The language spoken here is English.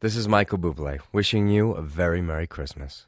This is Michael Bublé wishing you a very Merry Christmas.